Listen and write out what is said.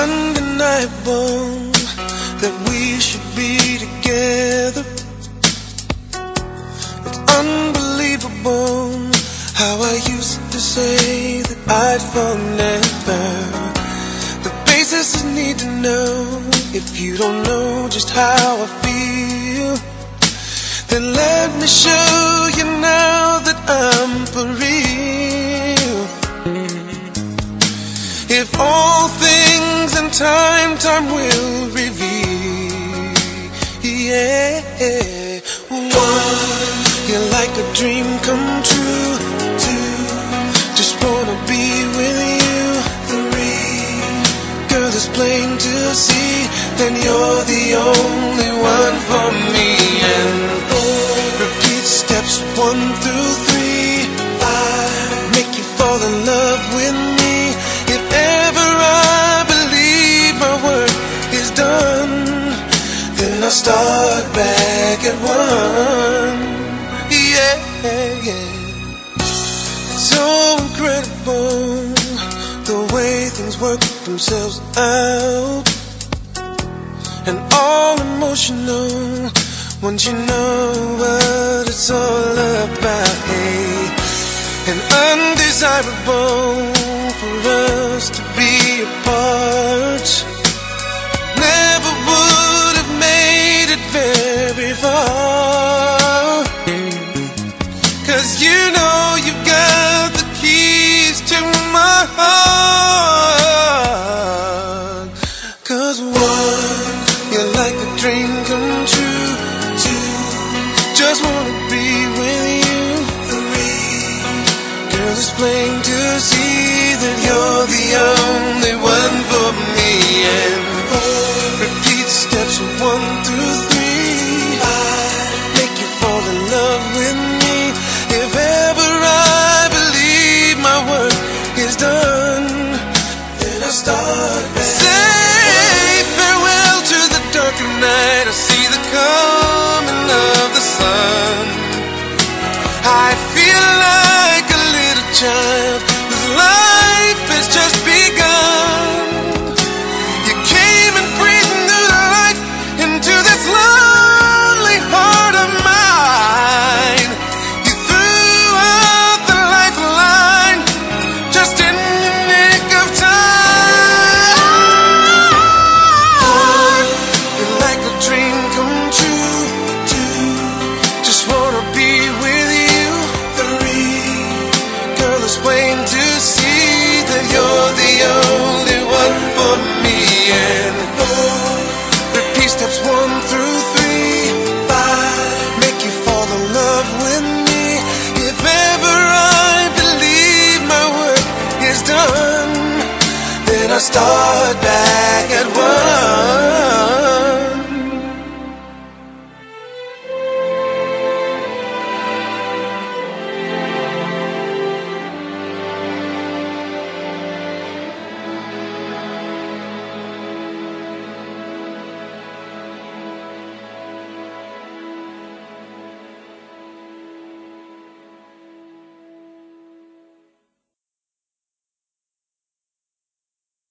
undeniable that we should be together. It's unbelievable how I used to say that I'd fall never. The basis is need to know if you don't know just how I feel. Then let me show you now that I'm for real. If all things in time, time will reveal. Yeah. One, you're like a dream come true. Two, just wanna be with you. Three, girl, it's plain to see that you're the only one for me. And four, repeat steps one through three. Five, make you fall in love with me. Start back at one. Yeah, yeah. So incredible the way things work themselves out. And all emotional once you know what it's all about. Hey, and undesirable for us to be apart. Cause you know you've got the keys to my heart. Cause one, you're like a dream come true. Two, just wanna be with you. Three, girl, it's plain to see that you're the only start it's plain to see that you're the only one for me. And four, repeat steps one through three. Five, make you fall in love with me. If ever I believe my work is done, then I start back at one.